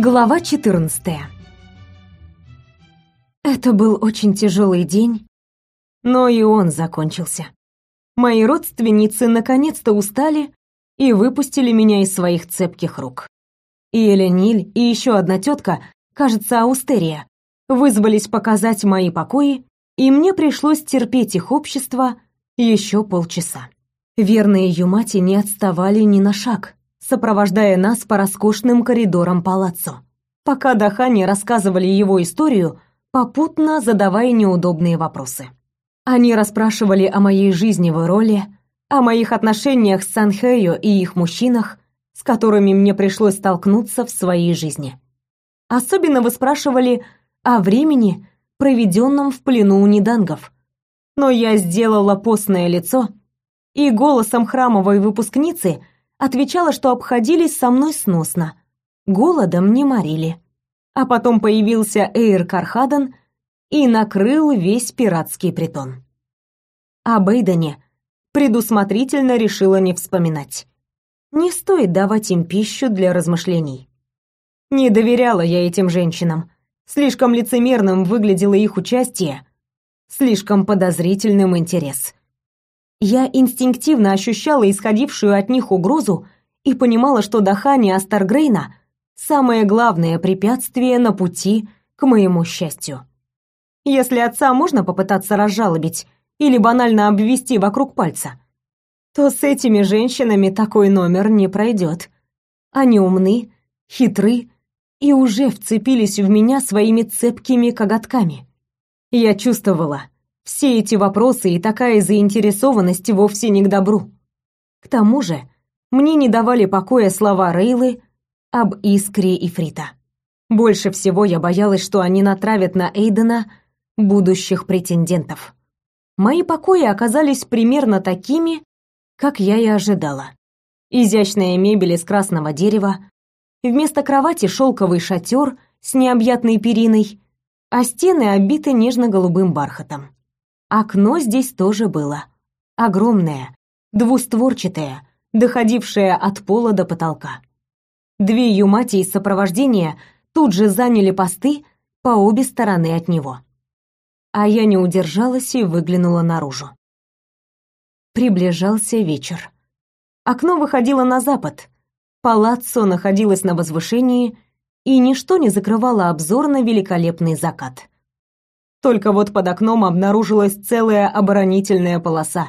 Глава 14. Это был очень тяжелый день, но и он закончился. Мои родственницы наконец-то устали и выпустили меня из своих цепких рук. И Элениль, и еще одна тетка, кажется, Аустерия, вызвались показать мои покои, и мне пришлось терпеть их общество еще полчаса. Верные Юмати не отставали ни на шаг, сопровождая нас по роскошным коридорам палаццо. Пока Дахани рассказывали его историю, попутно задавая неудобные вопросы. Они расспрашивали о моей жизни в роли, о моих отношениях с Санхэйо и их мужчинах, с которыми мне пришлось столкнуться в своей жизни. Особенно выспрашивали о времени, проведенном в плену у недангов. Но я сделала постное лицо и голосом храмовой выпускницы – отвечала, что обходились со мной сносно, голодом не морили. А потом появился Эйр Кархадан и накрыл весь пиратский притон. О Бейдене предусмотрительно решила не вспоминать. Не стоит давать им пищу для размышлений. Не доверяла я этим женщинам. Слишком лицемерным выглядело их участие, слишком подозрительным интерес. Я инстинктивно ощущала исходившую от них угрозу и понимала, что Дахани Астаргрейна — самое главное препятствие на пути к моему счастью. Если отца можно попытаться разжалобить или банально обвести вокруг пальца, то с этими женщинами такой номер не пройдет. Они умны, хитры и уже вцепились в меня своими цепкими коготками. Я чувствовала — все эти вопросы и такая заинтересованность вовсе не к добру. К тому же, мне не давали покоя слова Рейлы об Искре и Фрита. Больше всего я боялась, что они натравят на Эйдена будущих претендентов. Мои покои оказались примерно такими, как я и ожидала. Изящная мебель из красного дерева, вместо кровати шелковый шатер с необъятной периной, а стены обиты нежно-голубым бархатом. Окно здесь тоже было. Огромное, двустворчатое, доходившее от пола до потолка. Две юмати из сопровождения тут же заняли посты по обе стороны от него. А я не удержалась и выглянула наружу. Приближался вечер. Окно выходило на запад. Палаццо находилось на возвышении, и ничто не закрывало обзор на великолепный закат. Только вот под окном обнаружилась целая оборонительная полоса.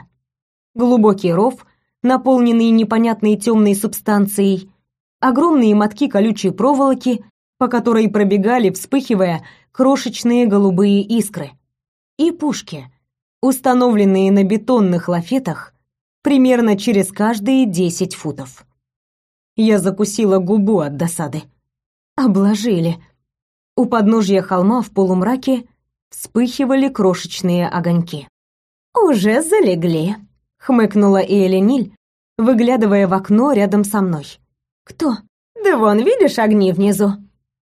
Глубокий ров, наполненный непонятной темной субстанцией, огромные мотки колючей проволоки, по которой пробегали, вспыхивая, крошечные голубые искры, и пушки, установленные на бетонных лафетах примерно через каждые десять футов. Я закусила губу от досады. Обложили. У подножья холма в полумраке вспыхивали крошечные огоньки. «Уже залегли», — хмыкнула Элениль, выглядывая в окно рядом со мной. «Кто?» «Да вон, видишь огни внизу?»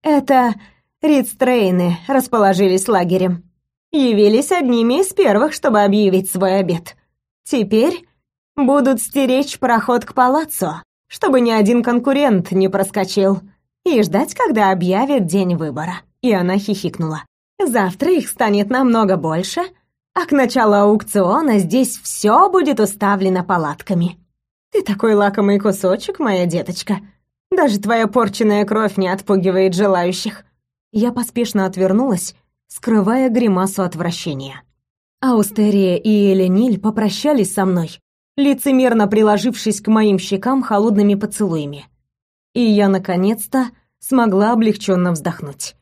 «Это Ридстрейны расположились лагерем. Явились одними из первых, чтобы объявить свой обед. Теперь будут стеречь проход к палаццо, чтобы ни один конкурент не проскочил, и ждать, когда объявят день выбора». И она хихикнула. Завтра их станет намного больше, а к началу аукциона здесь все будет уставлено палатками. Ты такой лакомый кусочек, моя деточка. Даже твоя порченная кровь не отпугивает желающих. Я поспешно отвернулась, скрывая гримасу отвращения. Аустерия и Элениль попрощались со мной, лицемерно приложившись к моим щекам холодными поцелуями. И я наконец-то смогла облегченно вздохнуть.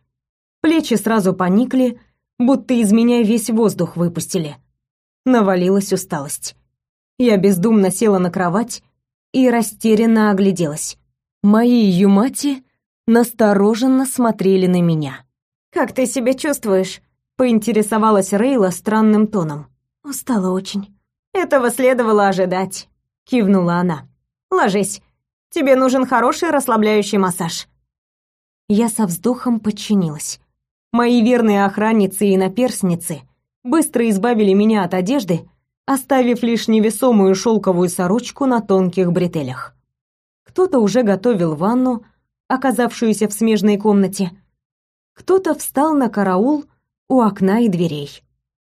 Плечи сразу поникли, будто из меня весь воздух выпустили. Навалилась усталость. Я бездумно села на кровать и растерянно огляделась. Мои юмати настороженно смотрели на меня. «Как ты себя чувствуешь?» — поинтересовалась Рейла странным тоном. «Устала очень». «Этого следовало ожидать», — кивнула она. «Ложись. Тебе нужен хороший расслабляющий массаж». Я со вздохом подчинилась. Мои верные охранницы и наперсницы быстро избавили меня от одежды, оставив лишь невесомую шелковую сорочку на тонких бретелях. Кто-то уже готовил ванну, оказавшуюся в смежной комнате, кто-то встал на караул у окна и дверей,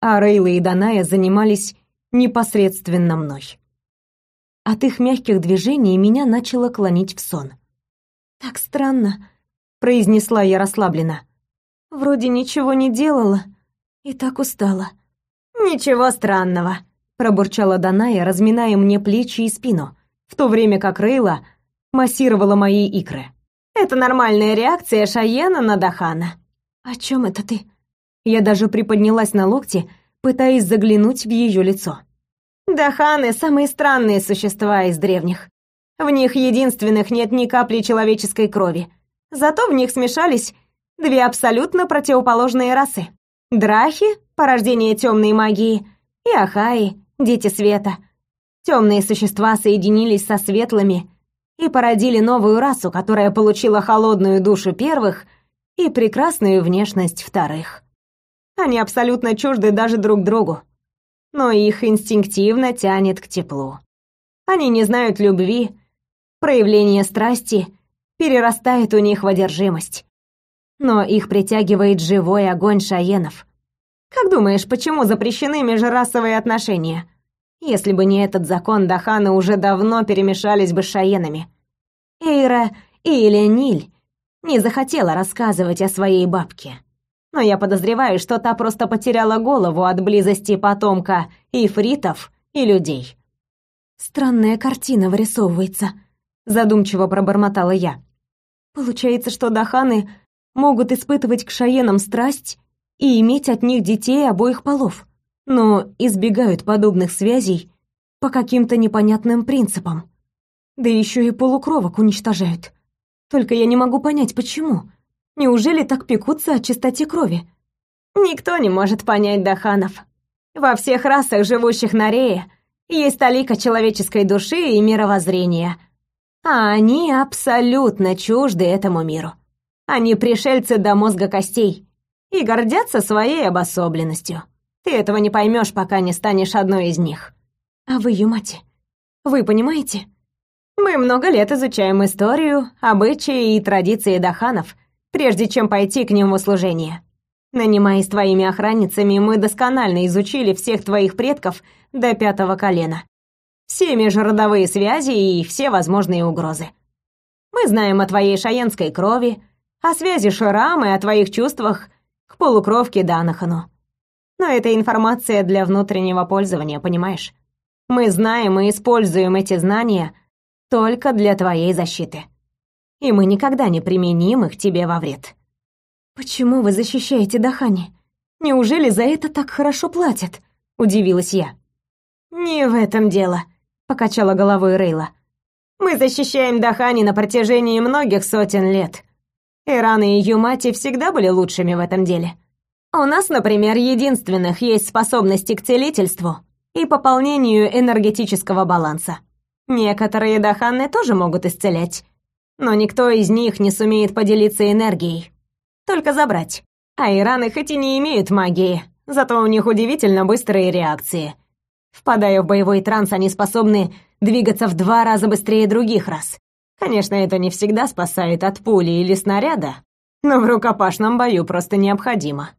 а Рейла и Даная занимались непосредственно мной. От их мягких движений меня начало клонить в сон. «Так странно», — произнесла я расслабленно. «Вроде ничего не делала и так устала». «Ничего странного», — пробурчала Даная, разминая мне плечи и спину, в то время как Рейла массировала мои икры. «Это нормальная реакция Шаена на Дахана». «О чем это ты?» Я даже приподнялась на локте, пытаясь заглянуть в ее лицо. Даханы — самые странные существа из древних. В них единственных нет ни капли человеческой крови. Зато в них смешались две абсолютно противоположные расы. Драхи — порождение темной магии, и Ахаи — дети света. Темные существа соединились со светлыми и породили новую расу, которая получила холодную душу первых и прекрасную внешность вторых. Они абсолютно чужды даже друг другу но их инстинктивно тянет к теплу. Они не знают любви, проявление страсти перерастает у них в одержимость. Но их притягивает живой огонь шаенов. Как думаешь, почему запрещены межрасовые отношения? Если бы не этот закон, Даханы уже давно перемешались бы с шаенами. Эйра или Ниль не захотела рассказывать о своей бабке но я подозреваю, что та просто потеряла голову от близости потомка ифритов и людей. Странная картина вырисовывается, задумчиво пробормотала я. Получается, что даханы могут испытывать к шаенам страсть и иметь от них детей обоих полов, но избегают подобных связей по каким-то непонятным принципам. Да еще и полукровок уничтожают. Только я не могу понять, почему. Неужели так пекутся о чистоте крови? Никто не может понять Даханов. Во всех расах, живущих на Рее, есть толика человеческой души и мировоззрения. А они абсолютно чужды этому миру. Они пришельцы до мозга костей и гордятся своей обособленностью. Ты этого не поймешь, пока не станешь одной из них. А вы, Юмати, вы понимаете? Мы много лет изучаем историю, обычаи и традиции даханов — прежде чем пойти к ним в услужение. Нанимаясь твоими охранницами, мы досконально изучили всех твоих предков до пятого колена. Все межродовые связи и все возможные угрозы. Мы знаем о твоей шаенской крови, о связи Шрам и о твоих чувствах к полукровке Данахану. Но это информация для внутреннего пользования, понимаешь? Мы знаем и используем эти знания только для твоей защиты и мы никогда не применим их тебе во вред. Почему вы защищаете Дахани? Неужели за это так хорошо платят? удивилась я. Не в этом дело, покачала головой Рейла. Мы защищаем Дахани на протяжении многих сотен лет. Иран и Юмати всегда были лучшими в этом деле. У нас, например, единственных есть способности к целительству и пополнению энергетического баланса. Некоторые Даханы тоже могут исцелять, но никто из них не сумеет поделиться энергией. Только забрать. А ираны хоть и не имеют магии, зато у них удивительно быстрые реакции. Впадая в боевой транс, они способны двигаться в два раза быстрее других раз. Конечно, это не всегда спасает от пули или снаряда, но в рукопашном бою просто необходимо.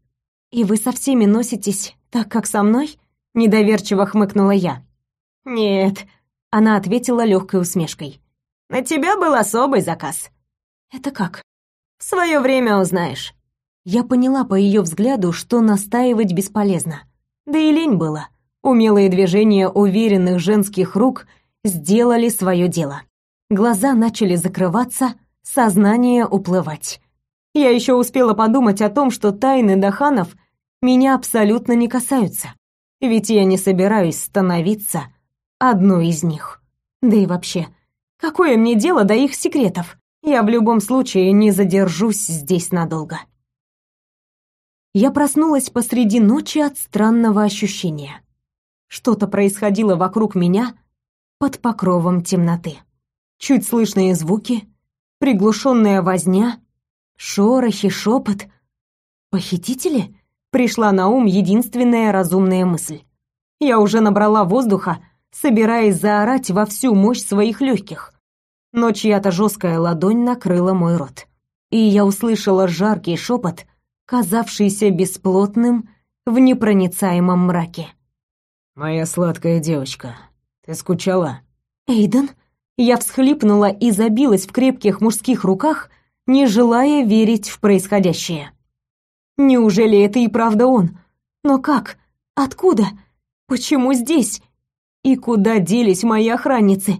«И вы со всеми носитесь так, как со мной?» — недоверчиво хмыкнула я. «Нет», — она ответила легкой усмешкой. На тебя был особый заказ. Это как? В свое время узнаешь. Я поняла по ее взгляду, что настаивать бесполезно. Да и лень было. Умелые движения уверенных женских рук сделали свое дело. Глаза начали закрываться, сознание уплывать. Я еще успела подумать о том, что тайны Даханов меня абсолютно не касаются. Ведь я не собираюсь становиться одной из них. Да и вообще, Какое мне дело до их секретов? Я в любом случае не задержусь здесь надолго. Я проснулась посреди ночи от странного ощущения. Что-то происходило вокруг меня под покровом темноты. Чуть слышные звуки, приглушенная возня, шорохи, шепот. Похитители? Пришла на ум единственная разумная мысль. Я уже набрала воздуха, собираясь заорать во всю мощь своих легких. но чья-то жесткая ладонь накрыла мой рот. И я услышала жаркий шепот, казавшийся бесплотным в непроницаемом мраке. «Моя сладкая девочка, ты скучала?» «Эйден?» Я всхлипнула и забилась в крепких мужских руках, не желая верить в происходящее. Неужели это и правда он? Но как? Откуда? Почему здесь? И куда делись мои охранницы?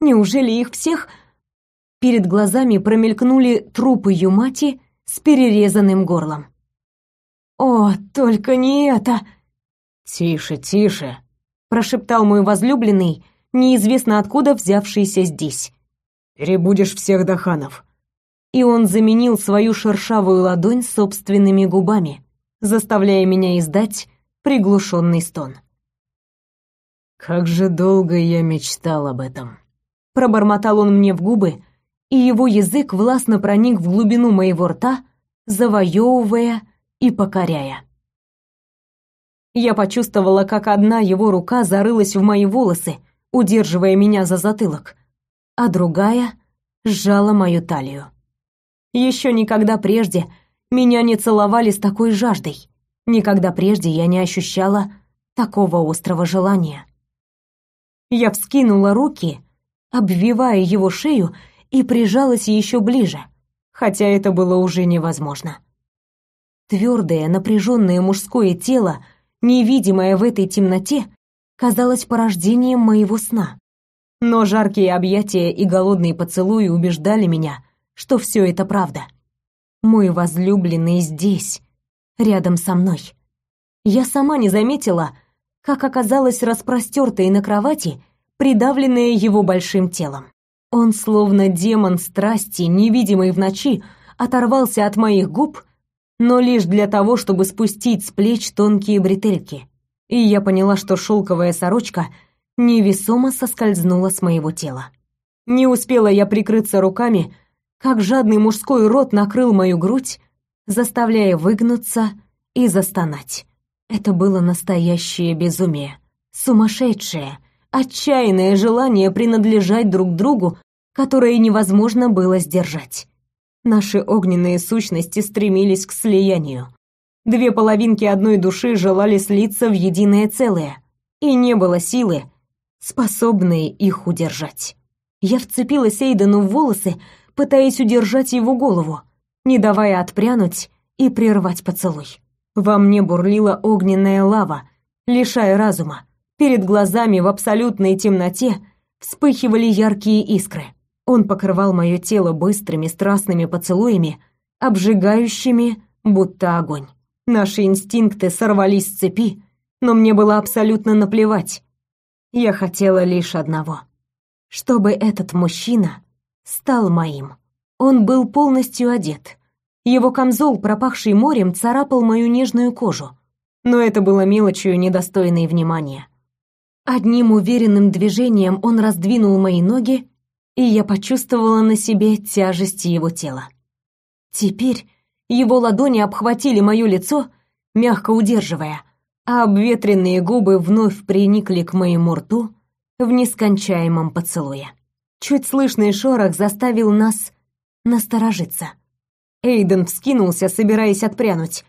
Неужели их всех... Перед глазами промелькнули трупы Юмати с перерезанным горлом. «О, только не это!» «Тише, тише!» — прошептал мой возлюбленный, неизвестно откуда взявшийся здесь. «Перебудешь всех Даханов!» И он заменил свою шершавую ладонь собственными губами, заставляя меня издать приглушенный стон. «Как же долго я мечтал об этом!» Пробормотал он мне в губы, и его язык властно проник в глубину моего рта, завоевывая и покоряя. Я почувствовала, как одна его рука зарылась в мои волосы, удерживая меня за затылок, а другая сжала мою талию. Еще никогда прежде меня не целовали с такой жаждой. Никогда прежде я не ощущала такого острого желания. Я вскинула руки обвивая его шею, и прижалась еще ближе, хотя это было уже невозможно. Твердое, напряженное мужское тело, невидимое в этой темноте, казалось порождением моего сна. Но жаркие объятия и голодные поцелуи убеждали меня, что все это правда. Мой возлюбленный здесь, рядом со мной. Я сама не заметила, как оказалась распростертой на кровати придавленная его большим телом. Он, словно демон страсти, невидимый в ночи, оторвался от моих губ, но лишь для того, чтобы спустить с плеч тонкие бретельки. И я поняла, что шелковая сорочка невесомо соскользнула с моего тела. Не успела я прикрыться руками, как жадный мужской рот накрыл мою грудь, заставляя выгнуться и застонать. Это было настоящее безумие, сумасшедшее, отчаянное желание принадлежать друг другу, которое невозможно было сдержать. Наши огненные сущности стремились к слиянию. Две половинки одной души желали слиться в единое целое, и не было силы, способной их удержать. Я вцепилась Эйдену в волосы, пытаясь удержать его голову, не давая отпрянуть и прервать поцелуй. Во мне бурлила огненная лава, лишая разума. Перед глазами в абсолютной темноте вспыхивали яркие искры. Он покрывал мое тело быстрыми страстными поцелуями, обжигающими, будто огонь. Наши инстинкты сорвались с цепи, но мне было абсолютно наплевать. Я хотела лишь одного. Чтобы этот мужчина стал моим. Он был полностью одет. Его камзол, пропахший морем, царапал мою нежную кожу. Но это было мелочью, недостойной внимания. Одним уверенным движением он раздвинул мои ноги, и я почувствовала на себе тяжесть его тела. Теперь его ладони обхватили мое лицо, мягко удерживая, а обветренные губы вновь приникли к моему рту в нескончаемом поцелуе. Чуть слышный шорох заставил нас насторожиться. Эйден вскинулся, собираясь отпрянуть,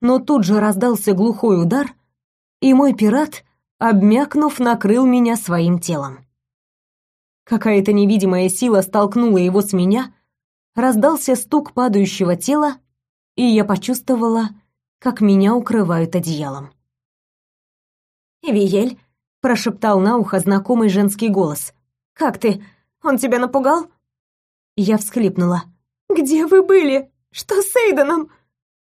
но тут же раздался глухой удар, и мой пират обмякнув, накрыл меня своим телом. Какая-то невидимая сила столкнула его с меня, раздался стук падающего тела, и я почувствовала, как меня укрывают одеялом. «Виель», — прошептал на ухо знакомый женский голос. «Как ты? Он тебя напугал?» Я всхлипнула. «Где вы были? Что с Эйденом?»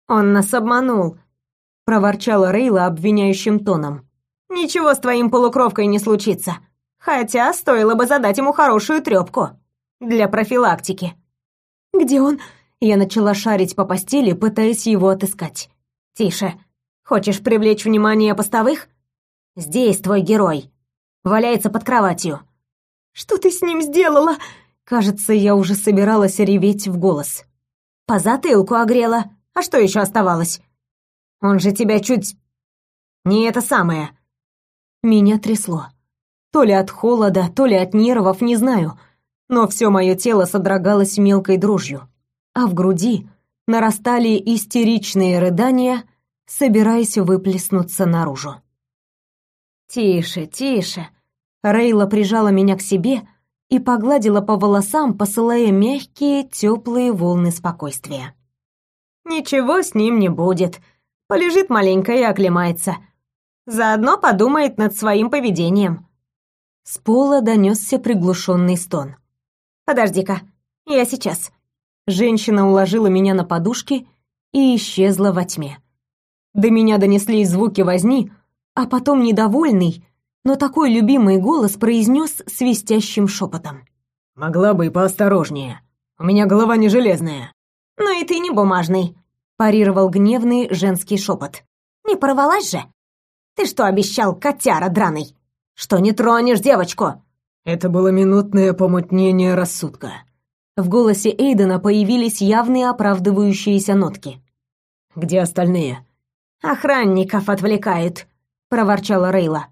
«Он нас обманул», — проворчала Рейла обвиняющим тоном. Ничего с твоим полукровкой не случится. Хотя стоило бы задать ему хорошую трёпку. Для профилактики. Где он? Я начала шарить по постели, пытаясь его отыскать. Тише. Хочешь привлечь внимание постовых? Здесь твой герой. Валяется под кроватью. Что ты с ним сделала? Кажется, я уже собиралась реветь в голос. По затылку огрела. А что еще оставалось? Он же тебя чуть... Не это самое. Меня трясло. То ли от холода, то ли от нервов, не знаю. но все мое тело содрогалось мелкой дрожью, а в груди нарастали истеричные рыдания, собираясь выплеснуться наружу. «Тише, тише!» Рейла прижала меня к себе и погладила по волосам, посылая мягкие, теплые волны спокойствия. «Ничего с ним не будет. Полежит маленько и оклемается. Заодно подумает над своим поведением». С пола донесся приглушенный стон. «Подожди-ка, я сейчас». Женщина уложила меня на подушки и исчезла во тьме. До меня донеслись звуки возни, а потом недовольный, но такой любимый голос произнес свистящим шепотом. «Могла бы и поосторожнее. У меня голова не железная». «Ну и ты не бумажный», — парировал гневный женский шепот. «Не порвалась же? Ты что обещал, котяра драный? Что не тронешь девочку?» Это было минутное помутнение рассудка. В голосе Эйдена появились явные оправдывающиеся нотки. «Где остальные?» «Охранников отвлекают», — проворчала Рейла.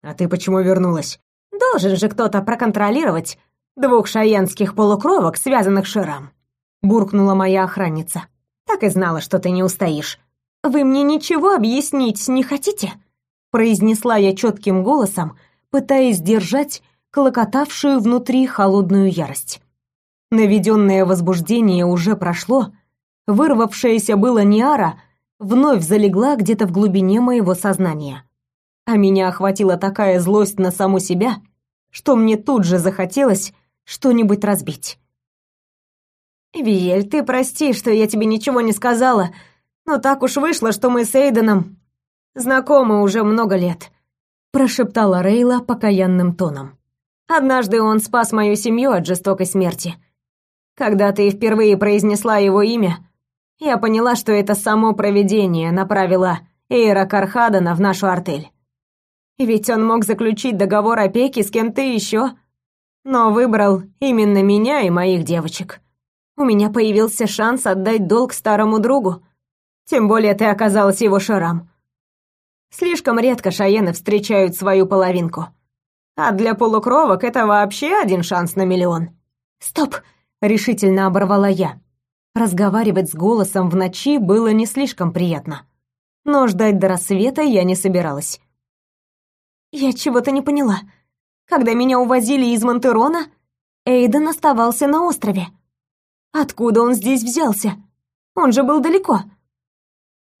«А ты почему вернулась?» «Должен же кто-то проконтролировать двух шаенских полукровок, связанных ширам», — буркнула моя охранница. «Так и знала, что ты не устоишь. Вы мне ничего объяснить не хотите?» произнесла я четким голосом, пытаясь держать клокотавшую внутри холодную ярость. Наведенное возбуждение уже прошло, вырвавшаяся было Ниара вновь залегла где-то в глубине моего сознания. А меня охватила такая злость на саму себя, что мне тут же захотелось что-нибудь разбить. «Виель, ты прости, что я тебе ничего не сказала, но так уж вышло, что мы с Эйденом знакомы уже много лет», прошептала Рейла покаянным тоном. Однажды он спас мою семью от жестокой смерти. Когда ты впервые произнесла его имя, я поняла, что это само провидение направило Эйра Кархадана в нашу артель. Ведь он мог заключить договор опеки с кем-то еще, но выбрал именно меня и моих девочек. У меня появился шанс отдать долг старому другу. Тем более ты оказалась его шарам. Слишком редко шаены встречают свою половинку. А для полукровок это вообще один шанс на миллион. Стоп, решительно оборвала я. Разговаривать с голосом в ночи было не слишком приятно. Но ждать до рассвета я не собиралась. Я чего-то не поняла. Когда меня увозили из Монтерона, Эйден оставался на острове. Откуда он здесь взялся? Он же был далеко.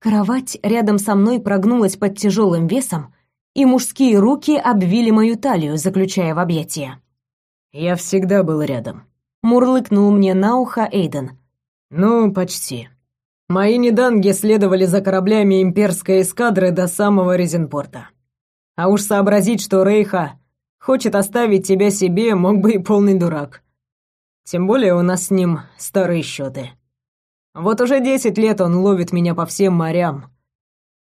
Кровать рядом со мной прогнулась под тяжелым весом, и мужские руки обвили мою талию, заключая в объятия. «Я всегда был рядом», — мурлыкнул мне на ухо Эйден. «Ну, почти. Мои неданги следовали за кораблями имперской эскадры до самого Резенпорта. А уж сообразить, что Рейха хочет оставить тебя себе, мог бы и полный дурак. Тем более у нас с ним старые счеты. Вот уже десять лет он ловит меня по всем морям,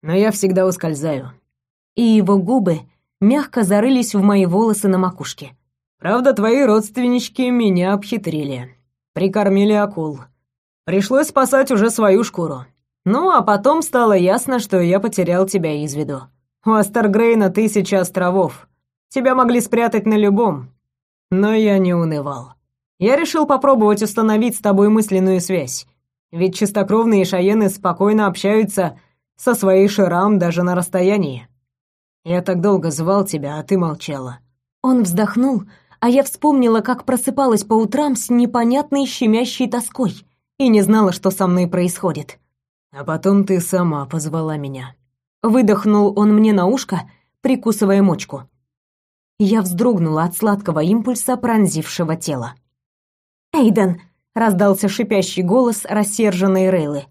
но я всегда ускользаю и его губы мягко зарылись в мои волосы на макушке. «Правда, твои родственнички меня обхитрили. Прикормили акул. Пришлось спасать уже свою шкуру. Ну, а потом стало ясно, что я потерял тебя из виду. У Астергрейна тысяча островов. Тебя могли спрятать на любом. Но я не унывал. Я решил попробовать установить с тобой мысленную связь. Ведь чистокровные шаены спокойно общаются со своей ширам даже на расстоянии. Я так долго звал тебя, а ты молчала». Он вздохнул, а я вспомнила, как просыпалась по утрам с непонятной щемящей тоской и не знала, что со мной происходит. «А потом ты сама позвала меня». Выдохнул он мне на ушко, прикусывая мочку. Я вздрогнула от сладкого импульса, пронзившего тело. «Эйден!» — раздался шипящий голос рассерженной Рейлы.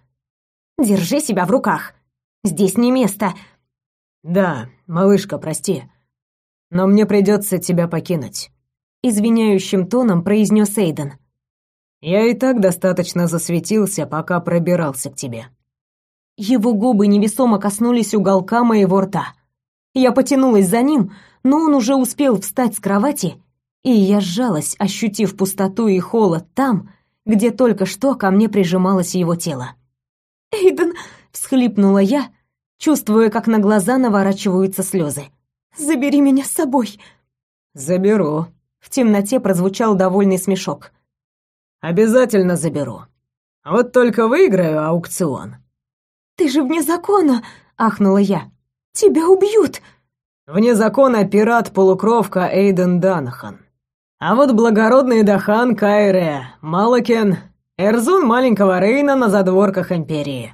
«Держи себя в руках! Здесь не место!» «Да, малышка, прости, но мне придется тебя покинуть», — извиняющим тоном произнес Эйден. «Я и так достаточно засветился, пока пробирался к тебе». Его губы невесомо коснулись уголка моего рта. Я потянулась за ним, но он уже успел встать с кровати, и я сжалась, ощутив пустоту и холод там, где только что ко мне прижималось его тело. «Эйден!» — всхлипнула я, чувствуя, как на глаза наворачиваются слезы. «Забери меня с собой!» «Заберу», В темноте прозвучал довольный смешок. «Обязательно заберу. Вот только выиграю аукцион». «Ты же вне закона!» — ахнула я. «Тебя убьют!» «Вне закона пират-полукровка Эйден Данхан. А вот благородный Дахан Кайре, Малакен, Эрзун маленького Рейна на задворках Империи.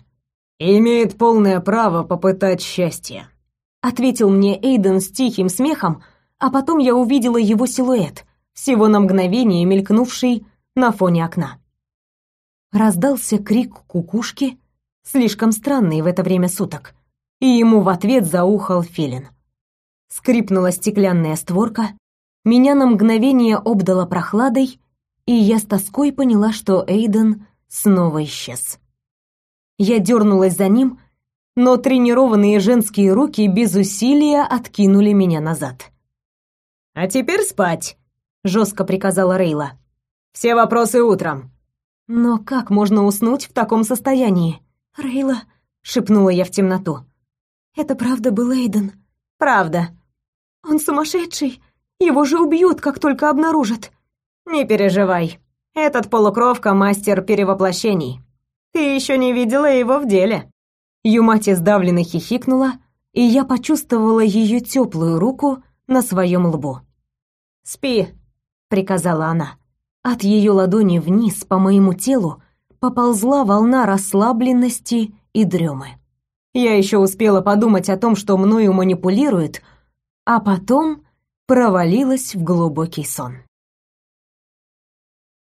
имеет полное право попытать счастье», — ответил мне Эйден с тихим смехом, а потом я увидела его силуэт, всего на мгновение мелькнувший на фоне окна. Раздался крик кукушки, слишком странный в это время суток, и ему в ответ заухал филин. Скрипнула стеклянная створка, меня на мгновение обдало прохладой, и я с тоской поняла, что Эйден снова исчез. Я дернулась за ним, но тренированные женские руки без усилия откинули меня назад. «А теперь спать», — жестко приказала Рейла. «Все вопросы утром». «Но как можно уснуть в таком состоянии?» «Рейла», — шепнула я в темноту. «Это правда был Эйден?» «Правда». «Он сумасшедший. Его же убьют, как только обнаружат». «Не переживай. Этот полукровка — мастер перевоплощений. Ты еще не видела его в деле». Юмати сдавленно хихикнула, и я почувствовала ее теплую руку на своем лбу. «Спи», — приказала она. От ее ладони вниз по моему телу поползла волна расслабленности и дремы. Я еще успела подумать о том, что мною манипулируют, а потом провалилась в глубокий сон.